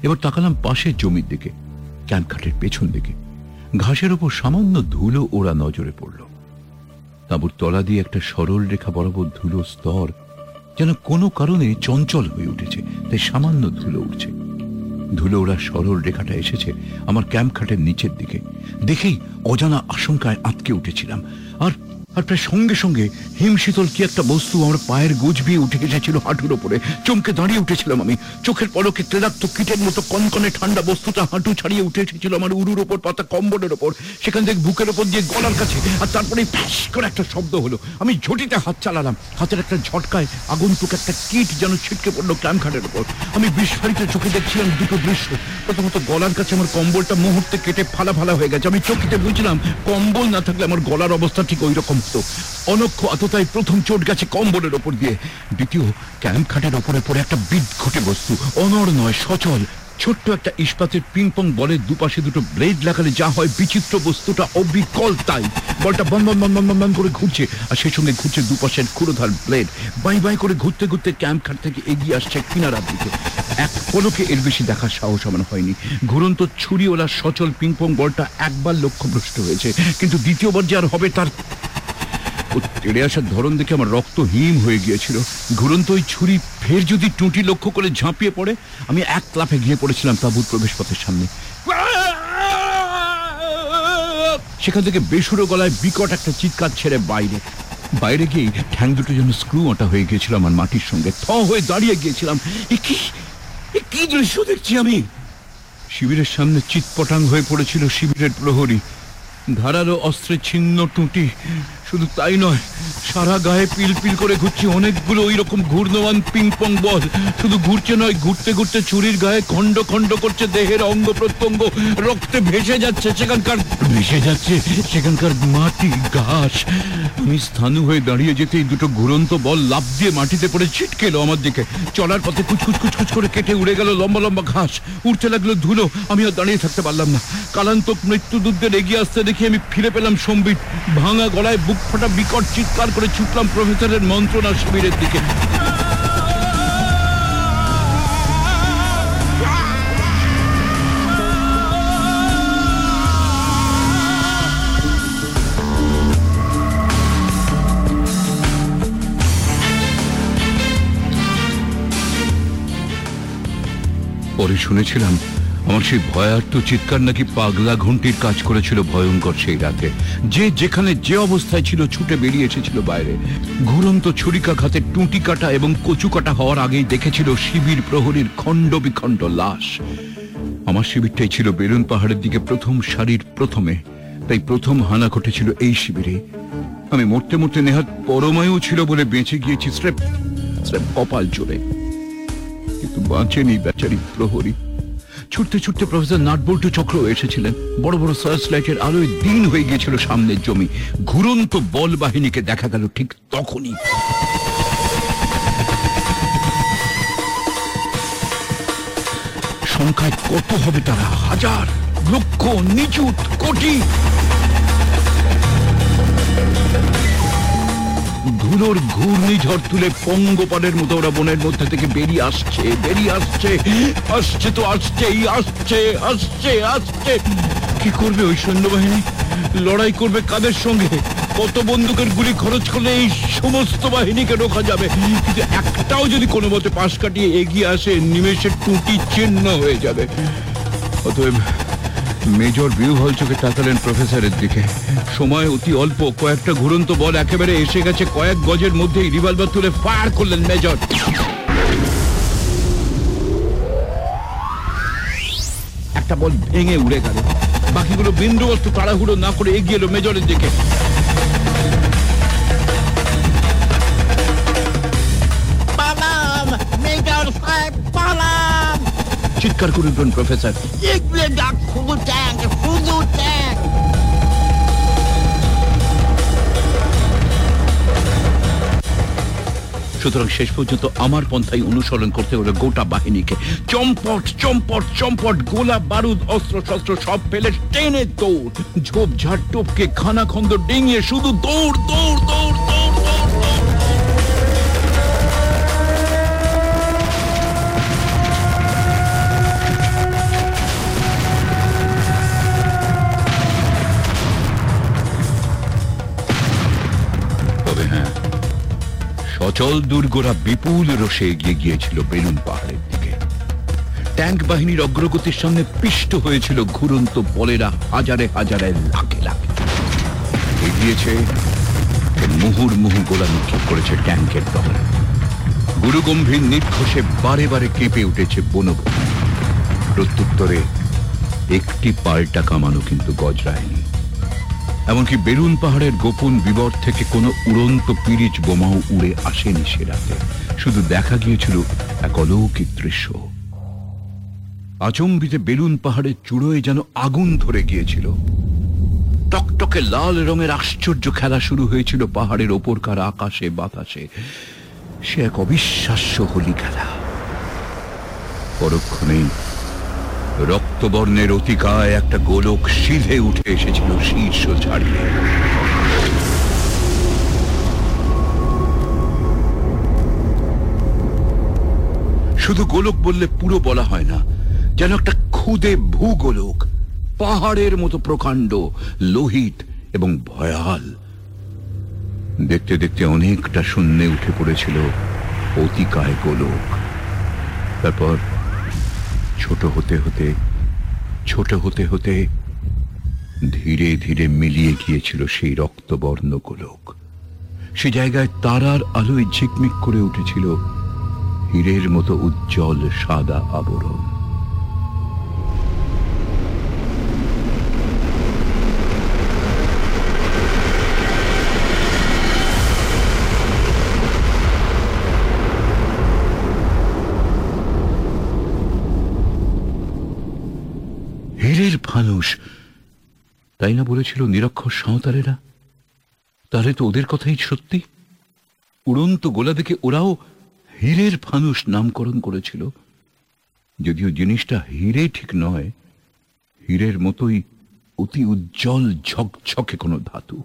এবার তাকালাম পাশের জমির দিকে ক্যাম্পঘাটের পেছন দিকে। ঘাসের ওপর সামান্য ধুলো ওরা নজরে পড়ল। তাঁবুর তলা দিয়ে একটা সরল রেখা বরাবর ধুলো স্তর যেন কোনো কারণে চঞ্চল হয়ে উঠেছে, তাই সামান্য ধুলো উঠছে ধুলো ওরা সরল রেখাটা এসেছে আমার ক্যাম্প খাটের নিচের দিকে। দেখেই অজানা আশঙ্কায় আটকে উঠেছিলাম। আর আর প্রায় সঙ্গে সঙ্গে হিমশীতল কি একটা বস্তু আমার পায়ের গুজবিয়ে উঠে এসেছিল হাঁটুর ওপরে। চমকে দাঁড়িয়ে উঠেছিলাম আমি। চোখের পলকে ক্লেদাক্ত কীটের মতো কনকনে ঠান্ডা বস্তুটা হাঁটু ছাড়িয়ে উঠে এসেছিল আমার উরুর ওপর, পাতা কম্বলের ওপর। সেখান থেকে বুকের ওপর দিয়ে গলার কাছে আর তারপরে ফ্যাস করে একটা শব্দ হলো। আমি ঝটিতে হাত চালালাম। হাতের একটা ঝটকায় আগন্তুক একটা কীট যেন ছিটকে পড়ল ক্যাম্প খাটের ওপর। আমি বিস্ফারিত চোখে দেখছিলাম দুটো দৃশ্য। প্রথমত গলার কাছে আমার কম্বলটা মুহূর্তে কেটে ফালা ফালা হয়ে গেছে। আমি চোখেতে বুঝলাম কম্বল না থাকলে আমার গলার অবস্থা ঠিক ওই রকম হতো অনক্ষ আততায় প্রথম চোট গেছে কম্বলের ওপর দিয়ে। দ্বিতীয়, ক্যাম্প খাটের ওপরে পড়ে একটা বিদঘটে বস্তু। অনর নয়, সচল। ছোট্ট একটা ইস্পাতের পিংপং বলের দুপাশে দুটো ব্লেড লাগালে যা হয় বিচিত্র বস্তুটা অবিকল তাই। বলটা বন বন বন বন করে ঘুরছে আর সেই সঙ্গে ঘুরছে দুপাশের ব্লেড বাই বাই করে ঘুরতে ঘুরতে ক্যাম্প খাট থেকে এগিয়ে আসছে কিনারার দিকে। এক এর বেশি দেখার সাহস আমার হয়নি। ঘুরন্ত ছুরিওয়ালা সচল পিংপং বলটা একবার লক্ষ্যভ্রষ্ট হয়েছে। কিন্তু দ্বিতীয়বার যে আর হবে তার ও তেড়ে আসার ধরন দেখে আমার রক্ত হিম হয়ে গিয়েছিল। ঘুরন্ত ওই ছুরি ফের যদি টুটি লক্ষ্য করে ঝাঁপিয়ে পড়ে, আমি এক ক্লাফে গিয়ে পড়েছিলাম তাবুর প্রবেশ পথের সামনে। সেখান থেকে বেসুরো গলায় বিকট একটা চিৎকার ছেড়ে বাইরে। বাইরে গিয়ে ঠ্যাং দুটো যেন স্ক্রু আটা হয়ে গিয়েছিল আমার মাটির সঙ্গে। থ হয়ে দাঁড়িয়ে গিয়েছিলাম। কি? কি দৃশ্য দেখছি আমি? শিবিরের সামনে চিৎপটাং হয়ে পড়েছিল শিবিরের প্রহরী। ধারালো অস্ত্রের ছিন্ন টুটি শুধু তাই নয়, সারা গায়ে পিল পিল করে ঘুরছে অনেকগুলো ওই রকম ঘূর্ণমান পিংপং বল শুধু ঘুরছে নয়, ঘুরতে ঘুরতে ছুরির গায়ে খণ্ড খণ্ড করছে দেহের অঙ্গ প্রত্যঙ্গ। রক্তে ভেসে যাচ্ছে সেখানকার ভেসে যাচ্ছে সেখানকার মাটি, ঘাস। আমি স্থানু হয়ে দাঁড়িয়ে যেতেই দুটো ঘুরন্ত বল লাফ দিয়ে মাটিতে পড়ে ছিটকে এলো আমার দিকে। চলার পথে কুচকুচ কুচকুচ করে কেটে উড়ে গেল লম্বা লম্বা ঘাস। উঠতে লাগল ধুলো, আমি আর দাঁড়িয়ে থাকতে পারলাম না। কালান্তক মৃত্যুদূতদের এগিয়ে আসতে দেখি আমি ফিরে পেলাম সম্বিত। ভাঙা গলায় বুক ফাটা বিকট চিৎকার করে ছুটলাম প্রফেসরের মন্ত্রণা শিবিরের দিকে। পরে শুনেছিলাম আমার সেই ভয়ার্ত চিৎকার নাকি পাগলা ঘন্টির কাজ করেছিল ভয়ঙ্কর সেই রাতে। যে যেখানে যে অবস্থায় ছিল ছুটে বেরিয়ে এসেছিল বাইরে। ঘুরন্ত ছুরিকাঘাতে টুটি কাটা এবং কচু কাটা হওয়ার আগেই দেখেছিল শিবির প্রহরীর খণ্ড বিখণ্ড লাশ। আমার শিবিরটাই ছিল বেলুন পাহাড়ের দিকে প্রথম সারির প্রথমে, তাই প্রথম হানা ঘটেছিল এই শিবিরে। আমি মরতে মরতে নেহাত পরমায়ু ছিল বলে বেঁচে গিয়েছি স্রেপ স্রেপ কপাল জোরে কিন্তু বাঁচেনি বেচারি প্রহরী। ছুটতে ছুটতে প্রফেসর নাটবল্টু চক্র এসেছিলেন। বড় বড় সার্চ লাইটের আলোয় দিন হয়ে গিয়েছিল সামনের জমি। ঘুরন্ত বল বাহিনীকে দেখা গেল ঠিক তখনই। সংখ্যায় কত হবে তারা? হাজার, লক্ষ, নিযুত, কোটি। ধুলোর ঘূর্ণিঝড় তুলে পঙ্গপালের মতো ওরা বনের মধ্যে থেকে বেরিয়ে আসছে বেরিয়ে আসছে। আসছে তো আসছেই, আসছে আসছে আসছে। কি করবে ওই সৈন্যবাহিনী? লড়াই করবে কাদের সঙ্গে? কত বন্দুকের গুলি খরচ করলে এই সমস্ত বাহিনীকে রোখা যাবে? কিন্তু একটাও যদি কোনো মতে পাশ কাটিয়ে এগিয়ে আসে, নিমেষের টুটি চিহ্ন হয়ে যাবে। অতএব মেজর বিউহল চোখে তাকালেন প্রফেসরের দিকে। সময় অতি অল্প, কয়েকটা ঘুরন্ত বল একেবারে এসে গেছে, কয়েক গজের মধ্যেই রিভলভার তুলে ফায়ার করলেন মেজর। একটা বল ভেঙে উড়ে গেল। বাকিগুলো বিন্দুবস্তু তাড়াহুড়ো না করে এগিয়ে এলো মেজরের দিকে। চিৎকার করে উঠলেন প্রফেসর। শুধু সুতরাং শেষ পর্যন্ত আমার পন্থাই অনুসরণ করতে হলো গোটা বাহিনীকে। চম্পট চম্পট চম্পট গোলা বারুদ অস্ত্র শস্ত্র সব ফেলে টেনে দৌড়। ঝোপ ঝাড় টোপকে খানা খন্দ ডিঙিয়ে শুধু দৌড় দৌড় দৌড় দৌড়। সচল দুর্গরা বিপুল রসে এগিয়ে গিয়েছিল বেলুন পাহাড়ের দিকে। ট্যাঙ্ক বাহিনীর অগ্রগতির সামনে পিষ্ট হয়েছিল ঘুরন্ত বলেরা হাজারে হাজারে লাখে লাখে। এগিয়েছে মুহুর মুহু গোলা নিক্ষেপ করেছে ট্যাঙ্কের দল। গুরুগম্ভীর নির্ঘোষে বারে বারে কেঁপে উঠেছে বনভূমি। প্রত্যুত্তরে একটি পাল্টা কামানো কিন্তু গজরায়নি এমনকি বেরুন পাহাড়ের গোপন বিবর থেকে কোনো উড়ন্ত পিরিচ বোমাও উড়ে আসেনি সে রাতে। শুধু দেখা গিয়েছিল এক অলৌকিক দৃশ্য। আচম্বিতে বেলুন পাহাড়ের চূড়োয় যেন আগুন ধরে গিয়েছিল। টকটকে লাল রঙের আশ্চর্য খেলা শুরু হয়েছিল পাহাড়ের ওপরকার আকাশে, বাতাসে। সে এক অবিশ্বাস্য হোলি খেলা। পরক্ষণেই রক্তবর্ণের অতিকায় একটা গোলক সিধে উঠে এসেছিল শীর্ষ ছাড়িয়ে শুধু গোলক বললে পুরো বলা হয় না, যেন একটা খুদে ভূগোলক, পাহাড়ের মতো প্রকাণ্ড, লোহিত এবং ভয়াল। দেখতে দেখতে অনেকটা শূন্যে উঠে পড়েছিল অতিকায় গোলক। তারপর ছোট হতে হতে, ছোট হতে হতে ধীরে ধীরে মিলিয়ে গিয়েছিল সেই রক্তবর্ণ গোলক। সে জায়গায় তারার আলোয় ঝিকমিক করে উঠেছিল, হীরের মতো উজ্জ্বল সাদা আবরণ। ফানুষ তাই না বলেছিল নিরক্ষর সাঁওতালেরা? তাহলে তো ওদের কথাই সত্যি। উড়ন্ত গোলা দেখে ওরাও হীরের ফানুষ নামকরণ করেছিল। যদিও জিনিসটা হীরে ঠিক নয়, হীরের মতোই অতি উজ্জ্বল ঝকঝকে কোনো ধাতু।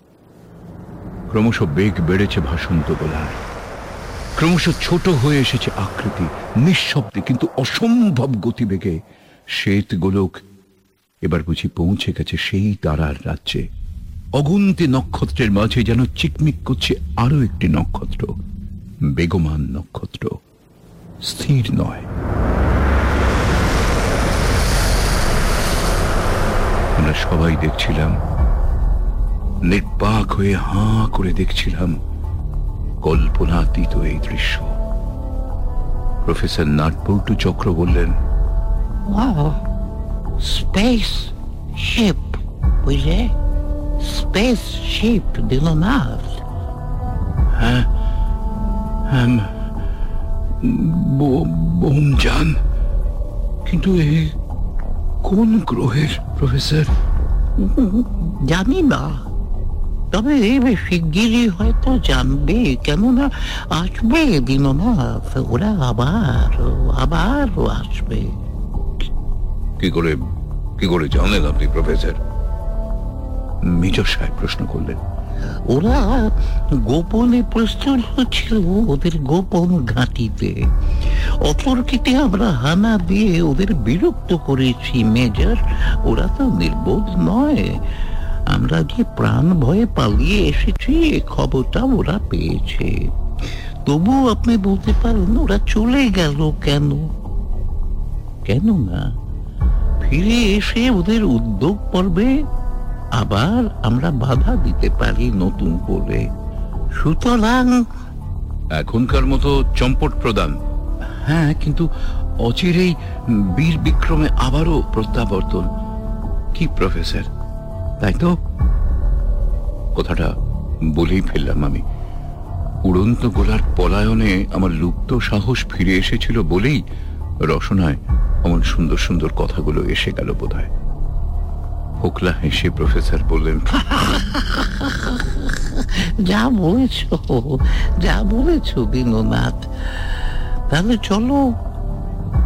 ক্রমশ বেগ বেড়েছে ভাসন্ত গোলায় ক্রমশ ছোট হয়ে এসেছে আকৃতি, নিঃশব্দে, কিন্তু অসম্ভব গতিবেগে। শ্বেত গোলক এবার বুঝি পৌঁছে গেছে সেই তারার রাজ্যে। অগুন্তি নক্ষত্রের মাঝে যেন চিকমিক করছে আরও একটি নক্ষত্র। বেগমান নক্ষত্র। স্থির নয়। আমরা সবাই দেখছিলাম, নির্বাক হয়ে হাঁ করে দেখছিলাম কল্পনাতীত এই দৃশ্য। প্রফেসর নাটপল্টু চক্র বললেন শিপ বুঝলে স্পেস শিপ দিল না হ্যাঁ বোম যান কিন্তু এই কোন গ্রহের প্রফেসর জানি না তবে এবার শিগগিরই হয়তো জানবে কেননা আসবে দীননাথ ওরা আবার আবার আসবে কি করে কি করে জানলেন আপনি, প্রফেসর? মেজর সাহেব প্রশ্ন করলেন, ওরা গোপনে প্রস্তুত হচ্ছিল ওদের গোপন ঘাঁটিতে। অপরকিতে আমরা হানা দিয়ে ওদের বিরক্ত করেছি, মেজর। ওরা তো নির্বোধ নয়। আমরা যে প্রাণ ভয়ে পালিয়ে এসেছি, এ খবরটা ওরা পেয়েছে। তবু আপনি বলতে পারেন, ওরা চলে গেল কেন? কেন না? ফিরে এসে ওদের উদ্যোগ পর্বে আবার আমরা বাধা দিতে পারি নতুন করে। সুতরাং এখনকার মতো চম্পট প্রদান। হ্যাঁ কিন্তু অচিরেই বীর বিক্রমে আবারও প্রত্যাবর্তন। কি প্রফেসর? তাই তো? কথাটা বলেই ফেললাম আমি। উড়ন্ত গোলার পলায়নে আমার লুপ্ত সাহস ফিরে এসেছিল বলেই রসনায় অমন সুন্দর সুন্দর কথাগুলো এসে গেল বোধহয়। ফোকলা হেসে প্রফেসর বললেন যা বলেছ যা বলেছ দীননাথ তাহলে চলো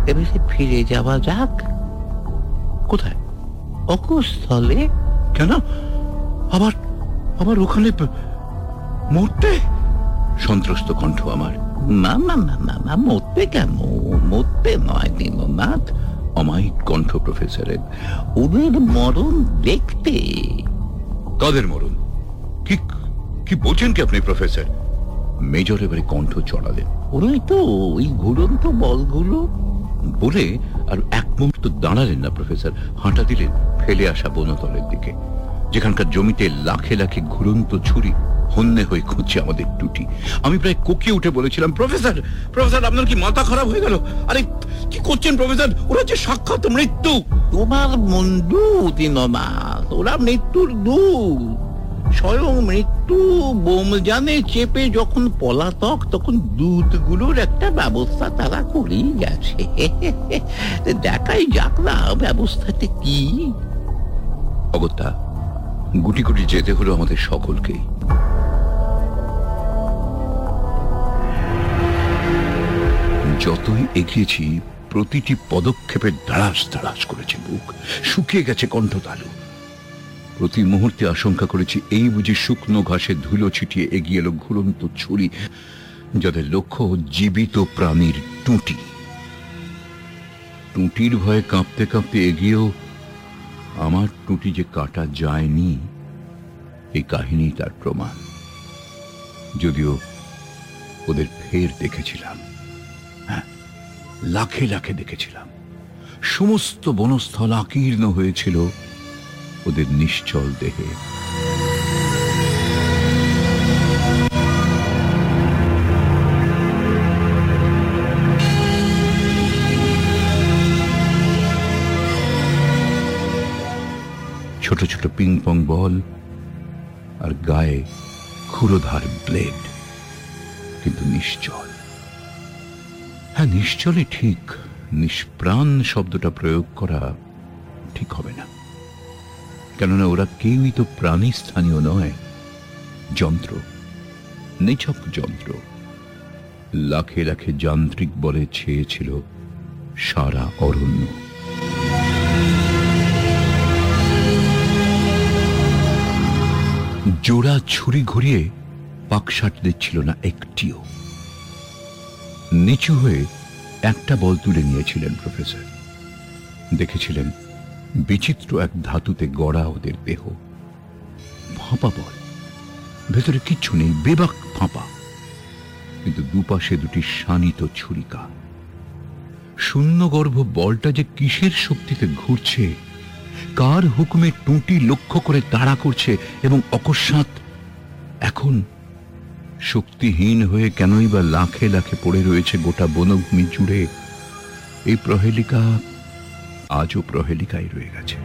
এবারে ফিরে যাওয়া যাক। কোথায়? অকুস্থলে কেন? আবার আবার ওখানে মরতে? সন্ত্রস্ত কণ্ঠ আমার। না না না না না মরতে কেন? মরতে নয় দীননাথ অমায়িক কণ্ঠ প্রফেসরের ওদের মরণ দেখতে। কাদের মরণ? কি কি বলছেন কি আপনি প্রফেসর? মেজর এবারে কণ্ঠ চড়ালেন। ওই তো ওই ঘুরন্ত বলগুলো বলে আর এক মুহূর্ত দাঁড়ালেন না প্রফেসর। হাঁটা দিলেন ফেলে আসা বনতলের দিকে। যেখানকার জমিতে লাখে লাখে ঘুরন্ত ছুরি হন্যে হয়ে খুঁজছে আমাদের টুটি আমি প্রায় কোকিয়ে উঠে বলেছিলাম, প্রফেসর প্রফেসর, আপনার কি মাথা খারাপ হয়ে গেল? আরে, কি করছেন প্রফেসর? ওরা যে সাক্ষাৎ মৃত্যু। তোমার মন্দু দীননাথ, ওরা মৃত্যুর দূর স্বয়ং মৃত্যু, বোমজানে চেপে যখন পলাতক, তখন দূতগুলোর একটা ব্যবস্থা তারা করেই গেছে। দেখাই যাক না ব্যবস্থাতে কি? অগত্যা, গুটি গুটি যেতে হলো আমাদের সকলকেই যতই এগিয়েছি, প্রতিটি পদক্ষেপে দাঁড়াস দাঁড়াস করেছে বুক, শুকিয়ে গেছে কণ্ঠতালু। প্রতি মুহূর্তে আশঙ্কা করেছি, এই বুঝি শুকনো ঘাসে ধুলো ছিটিয়ে এগিয়ে এলো ঘুরন্ত ছুরি, যাদের লক্ষ্য জীবিত প্রাণীর টুটি। টুটির ভয়ে কাঁপতে কাঁপতে এগিয়েও আমার টুটি যে কাটা যায়নি, এই কাহিনী তার প্রমাণ। যদিও ওদের ফের দেখেছিলাম। লাখে লাখে দেখেছিলাম। সমস্ত বনস্থল আকীর্ণ হয়েছিল ওদের নিশ্চল দেহে। ছোট ছোট পিং পং বল আর গায়ে ক্ষুরোধার ব্লেড কিন্তু নিশ্চল। হ্যাঁ নিশ্চলই ঠিক। নিষ্প্রাণ শব্দটা প্রয়োগ করা ঠিক হবে না। কেননা ওরা কেউই তো প্রাণী স্থানীয় নয়। যন্ত্র, নিছক যন্ত্র। লাখে লাখে যান্ত্রিক বলে ছেয়েছিল সারা অরণ্য। জোড়া ছুরি ঘুরিয়ে পাকসাট দিচ্ছিল না একটিও। নিচু হয়ে একটা বল তুলে নিয়েছিলেন প্রফেসর। দেখেছিলেন বিচিত্র এক ধাতুতে গড়া ওদের দেহ। ফাঁপা বল। ভেতরে কিচ্ছু নেই, বেবাক ফাঁপা। কিন্তু দুপাশে দুটি শানিত ছুরিকা। শূন্যগর্ভ বলটা যে কিসের শক্তিতে ঘুরছে, কার হুকুমে টুটি লক্ষ্য করে তাড়া করছে এবং অকস্মাৎ এখন শক্তিহীন হয়ে কেনই বা লাখে লাখে পড়ে রয়েছে গোটা বনভূমি জুড়ে। এই প্রহেলিকা আজও প্রহেলিকায় রয়ে গেছে।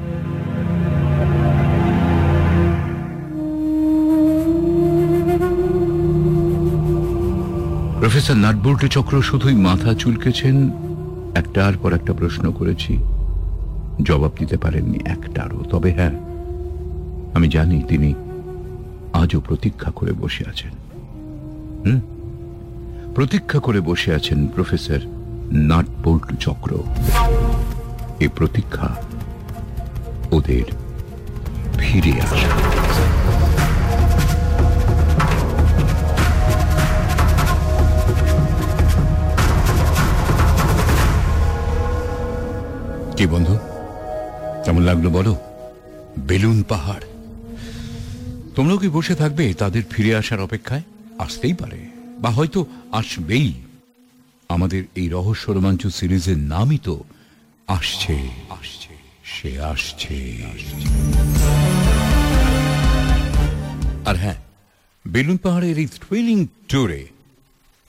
প্রফেসর নাটবল্টু চক্র শুধুই মাথা চুলকেছেন একটার পর একটা প্রশ্ন করেছি। জবাব দিতে পারেননি একটারও। তবে হ্যাঁ আমি জানি তিনি আজও প্রতীক্ষা করে বসে আছেন। প্রতীক্ষা করে বসে আছেন প্রফেসর নাটবল্টু চক্র। এ প্রতীক্ষা ওদের ফিরে আসা কি বন্ধু? কেমন লাগল বলো? বেলুন পাহাড়। তোমরাও কি বসে থাকবে তাদের ফিরে আসার অপেক্ষায়? আসতেই পারে, বা হয়তো আসবেই। আমাদের এই রহস্য রোমাঞ্চ সিরিজের নামই তো আসছে আসছে, সে আসছে। আর হ্যাঁ বেলুন পাহাড়ের এই থ্রিলিং ট্যুরে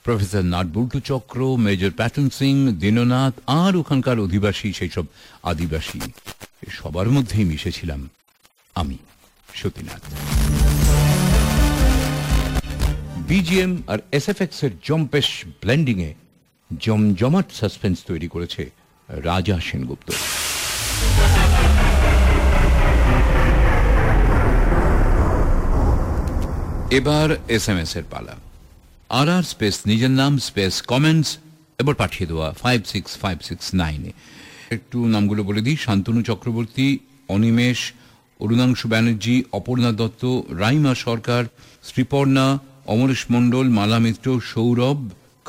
professor Natboltu Chakra, major Patton Singh, Dinanath, আর ওখানকার অধিবাসী সেই সব আদিবাসী সবার মধ্যেই মিশেছিলাম আমি, সতীনাথ। বিজিএম আর এসএফএক্স এর জম্পেশ ব্লেন্ডিং এ জমজমাট সাসপেন্স তৈরি করেছে রাজা সেনগুপ্ত। এবার এস এম এস এর পালা। আর আর স্পেস নিজের নাম স্পেস কমেন্টস এবার পাঠিয়ে দেওয়া ফাইভ সিক্স ফাইভ সিক্স নাইনে একটু নামগুলো বলে দিই। শান্তনু চক্রবর্তী, অনিমেষ, অরুণাংশু ব্যানার্জি, অপর্ণা দত্ত, রাইমা সরকার, শ্রীপর্ণা অমরেশ মণ্ডল, মালা মিত্র, সৌরভ,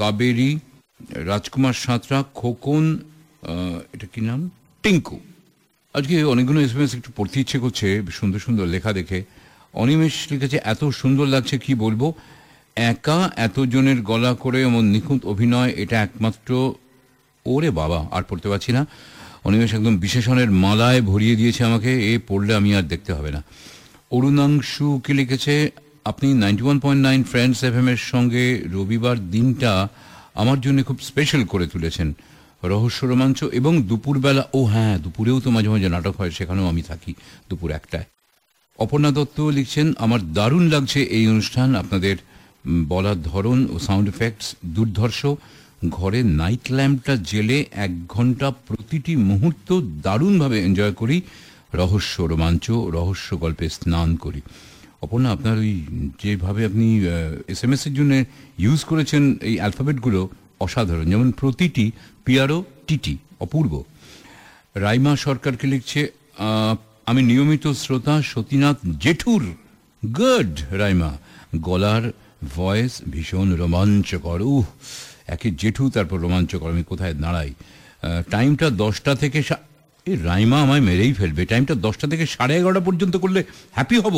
কাবেরী, রাজকুমার সাঁতরা, খোকন এটা কি নাম? টিঙ্কু। আজকে অনেকগুলো এসএমএস একটু পড়তে ইচ্ছে করছে সুন্দর সুন্দর লেখা দেখে। অনিমেষ লিখেছে, এত সুন্দর লাগছে, কি বলব? একা এতজনের গলা করে এমন নিখুঁত অভিনয়, এটা একমাত্র ওরে বাবা, আর পড়তে পারছি না। অনিমেষ একদম বিশেষণের মালায় ভরিয়ে দিয়েছে আমাকে, এ পড়লে আমি আর দেখতে হবে না। অরুণাংশু কি লিখেছে আপনি ninety one point nine friends এর সঙ্গে রবিবার দিনটা আমার জন্য খুব স্পেশাল করে তুলেছেন। রহস্য, রোমাঞ্চ এবং দুপুরবেলা, ও হ্যাঁ দুপুরেও তো মাঝে মাঝে নাটক হয়, সেখানেও আমি থাকি দুপুর একটায়। অপর্ণা দত্ত লিখছেন, আমার দারুণ লাগছে এই অনুষ্ঠান, আপনাদের বলার ধরন ও সাউন্ড এফেক্টস দুর্ধর্ষ। ঘরে নাইট ল্যাম্পটা জেলে এক ঘণ্টা প্রতিটি মুহূর্ত দারুণভাবে এনজয় করি, রহস্য, রোমাঞ্চ, রহস্য গল্পে স্নান করি। অপর্ণা, আপনার ওই যেভাবে আপনি এস এম এস এর জন্য ইউজ করেছেন এই অ্যালফাবেটগুলো অসাধারণ। যেমন প্রতিটি পিয়ারো টিটি, অপূর্ব। রাইমা সরকারকে লিখছে আমি নিয়মিত শ্রোতা সতীনাথ জেঠুর। গুড রাইমা। গলার ভয়েস ভীষণ রোমাঞ্চকর। উহ, একে জেঠু, তারপর রোমাঞ্চকর। আমি কোথায় দাঁড়াই? টাইমটা দশটা থেকে এই রাইমা আমায় মেরেই ফেলবে। টাইমটা দশটা থেকে সাড়ে এগারোটা পর্যন্ত করলে হ্যাপি হব।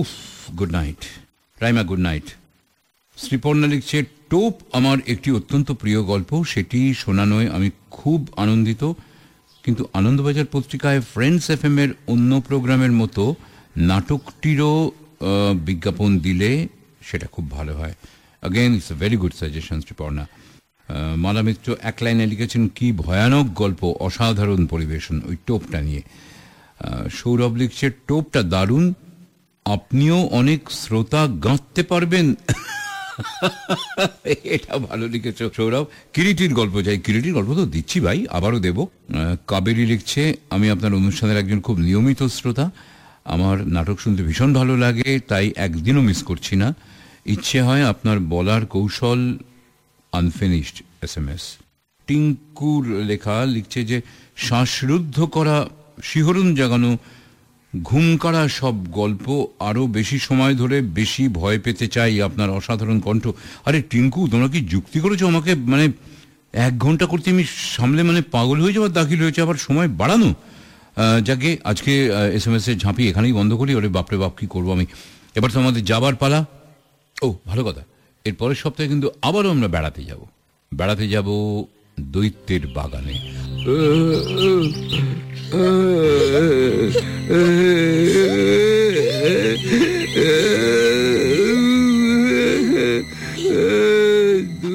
উফ good night Raima good night Sriparna লিখছে, টোপ আমার একটি অত্যন্ত প্রিয় গল্প। সেটি শোনানোয় আমি খুব আনন্দিত। কিন্তু আনন্দবাজার পত্রিকায় ফ্রেন্ডস এফ এর অন্য প্রোগ্রামের মতো নাটকটিরও বিজ্ঞাপন দিলে সেটা খুব ভালো হয়। Again it's a very good suggestion Sriparna Mala Mitra এক লাইনে লিখেছেন, কি ভয়ানক গল্প, অসাধারণ পরিবেশন ওই টোপটা নিয়ে। সৌরভ লিখছে, টোপটা দারুণ আপনিও অনেক শ্রোতা গাঁথতে পারবেন। এটা ভালো লিখেছ সৌরভ। কিরিটির গল্প চাই কিরিটির গল্প তো দিচ্ছি ভাই, আবারও দেব। কাবেরী লিখছে, আমি আপনার অনুষ্ঠানের একজন খুব নিয়মিত শ্রোতা। আমার নাটক শুনতে ভীষণ ভালো লাগে, তাই একদিনও মিস করছি না। ইচ্ছে হয় আপনার বলার কৌশল আনফিনিশড এস এম এস টিঙ্কুর লেখা লিখছে যে, শ্বাসরুদ্ধ করা শিহরণ জাগানো ঘুম কাড়া সব গল্প আরও বেশি সময় ধরে বেশি ভয় পেতে চাই আপনার অসাধারণ কণ্ঠ। আরে টিঙ্কু, তোমরা কি যুক্তি করেছ আমাকে? মানে এক ঘণ্টা করতে আমি সামলে মানে পাগল হয়ে যাওয়ার দাখিল হয়েছে, আবার সময় বাড়ানো। যাকে আজকে এস এম এস এর ঝাঁপি এখানেই বন্ধ করি, ওরে বাপরে বাপ, কি করব আমি? এবার তো আমাদের যাবার পালা। ও, ভালো কথা। এর পরের সপ্তাহে কিন্তু আবারও আমরা বেড়াতে যাব। বেড়াতে যাব দৈত্যের বাগানে।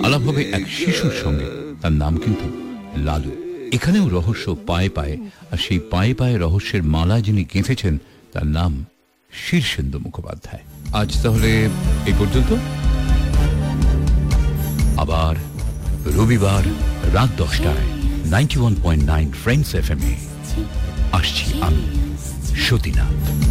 আলাপ হবে এক শিশুর সঙ্গে। তার নাম কিন্তু লালু। এখানেও রহস্য পায়ে পায়ে, আর সেই পায়ে পায়ে রহস্যের মালা যিনি গেঁথেছেন, তার নাম শীর্ষেন্দু মুখোপাধ্যায়। আজ তাহলে এই পর্যন্ত। আবার রবিবার। রাত দশটায় ninety one point nine friends F M এ। আসছি আমি সতীনাথ।